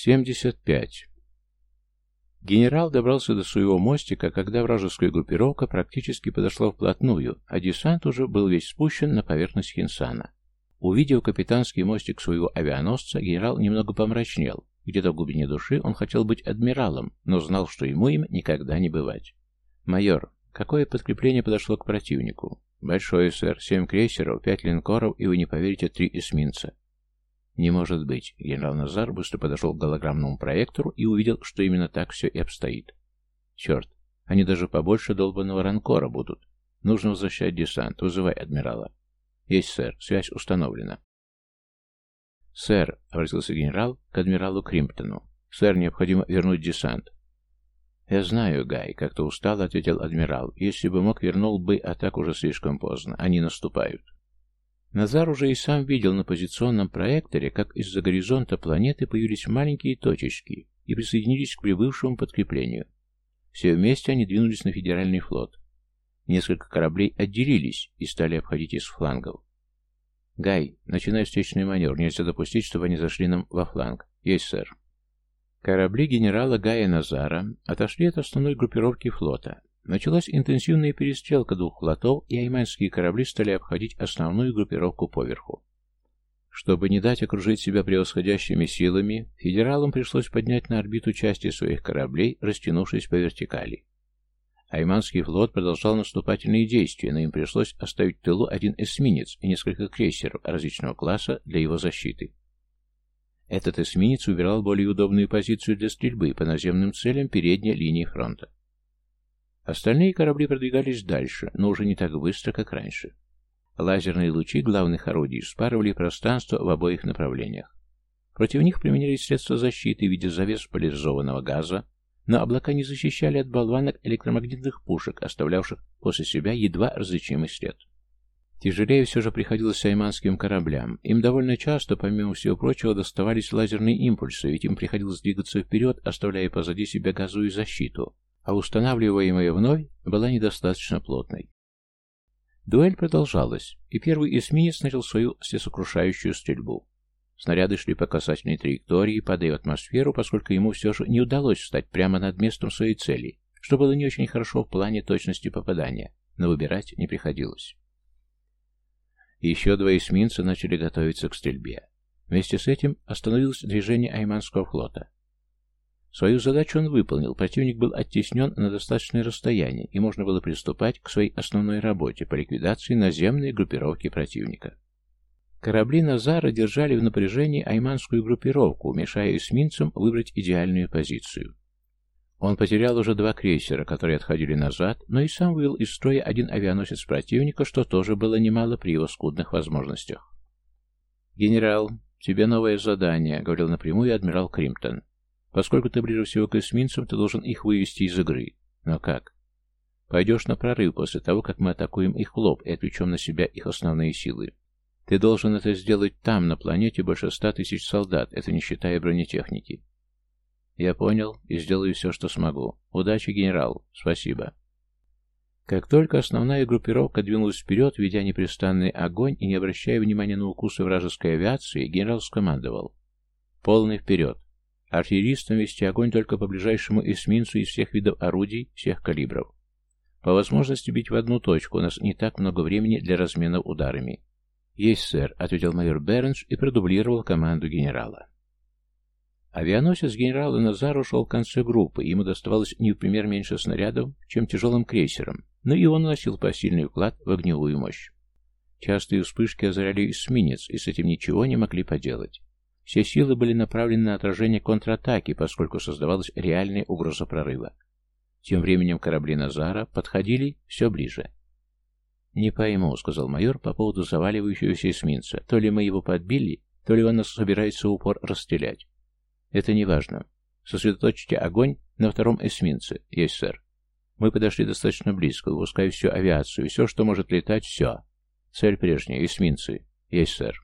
75. Генерал добрался до своего мостика, когда вражеская группировка практически подошла вплотную, а десант уже был весь спущен на поверхность Хинсана. Увидев капитанский мостик своего авианосца, генерал немного помрачнел. Где-то в глубине души он хотел быть адмиралом, но знал, что ему им никогда не бывать. «Майор, какое подкрепление подошло к противнику?» «Большое, сэр. Семь крейсеров, пять линкоров, и вы не поверите, три эсминца. Не может быть. Генерал Назар быстро подошел к голограммному проектору и увидел, что именно так все и обстоит. Черт, они даже побольше долбанного ранкора будут. Нужно возвращать десант. Вызывай адмирала. Есть, сэр. Связь установлена. «Сэр», — обратился генерал к адмиралу Кримптону, — «сэр, необходимо вернуть десант». «Я знаю, Гай», — как-то устало ответил адмирал. «Если бы мог, вернул бы, а так уже слишком поздно. Они наступают». Назар уже и сам видел на позиционном проекторе, как из-за горизонта планеты появились маленькие точечки и присоединились к прибывшему подкреплению. Все вместе они двинулись на федеральный флот. Несколько кораблей отделились и стали обходить из флангов. «Гай, начинай встречный маневр. Нельзя допустить, чтобы они зашли нам во фланг. Есть, сэр». Корабли генерала Гая Назара отошли от основной группировки флота. Началась интенсивная перестрелка двух флотов, и айманские корабли стали обходить основную группировку поверху. Чтобы не дать окружить себя превосходящими силами, федералам пришлось поднять на орбиту части своих кораблей, растянувшись по вертикали. Айманский флот продолжал наступательные действия, но им пришлось оставить в тылу один эсминец и несколько крейсеров различного класса для его защиты. Этот эсминец убирал более удобную позицию для стрельбы по наземным целям передней линии фронта. Остальные корабли продвигались дальше, но уже не так быстро, как раньше. Лазерные лучи главных орудий спарывали пространство в обоих направлениях. Против них применялись средства защиты в виде завес поляризованного газа, но облака не защищали от болванок электромагнитных пушек, оставлявших после себя едва различимый след. Тяжелее все же приходилось айманским кораблям. Им довольно часто, помимо всего прочего, доставались лазерные импульсы, ведь им приходилось двигаться вперед, оставляя позади себя газовую защиту, а устанавливаемая вновь была недостаточно плотной. Дуэль продолжалась, и первый эсминец начал свою всесокрушающую стрельбу. Снаряды шли по касательной траектории, падая в атмосферу, поскольку ему все же не удалось встать прямо над местом своей цели, что было не очень хорошо в плане точности попадания, но выбирать не приходилось. Еще два эсминца начали готовиться к стрельбе. Вместе с этим остановилось движение Айманского флота. Свою задачу он выполнил, противник был оттеснен на достаточное расстояние, и можно было приступать к своей основной работе по ликвидации наземной группировки противника. Корабли Назара держали в напряжении айманскую группировку, мешая эсминцам выбрать идеальную позицию. Он потерял уже два крейсера, которые отходили назад, но и сам вывел из строя один авианосец противника, что тоже было немало при его скудных возможностях. «Генерал, тебе новое задание», — говорил напрямую адмирал Кримптон. Поскольку ты ближе всего к эсминцам, ты должен их вывести из игры. Но как? Пойдешь на прорыв после того, как мы атакуем их в лоб и отвлечем на себя их основные силы. Ты должен это сделать там, на планете, больше ста тысяч солдат, это не считая бронетехники. Я понял и сделаю все, что смогу. Удачи, генерал. Спасибо. Как только основная группировка двинулась вперед, ведя непрестанный огонь и не обращая внимания на укусы вражеской авиации, генерал скомандовал. Полный вперед. Артиллеристам вести огонь только по ближайшему эсминцу из всех видов орудий, всех калибров. По возможности бить в одну точку, у нас не так много времени для размена ударами. «Есть, сэр», — ответил майор Бернс и продублировал команду генерала. Авианосец генерала Назару шел в конце группы, ему доставалось не в пример меньше снарядов, чем тяжелым крейсером, но и он носил посильный вклад в огневую мощь. Частые вспышки озаряли эсминец, и с этим ничего не могли поделать. Все силы были направлены на отражение контратаки, поскольку создавалась реальная угроза прорыва. Тем временем корабли Назара подходили все ближе. «Не пойму», — сказал майор по поводу заваливающегося эсминца. «То ли мы его подбили, то ли он нас собирается упор расстрелять. Это не важно. Сосредоточьте огонь на втором эсминце. Есть, сэр. Мы подошли достаточно близко, выпуская всю авиацию, все, что может летать, все. Цель прежняя, эсминцы. Есть, сэр.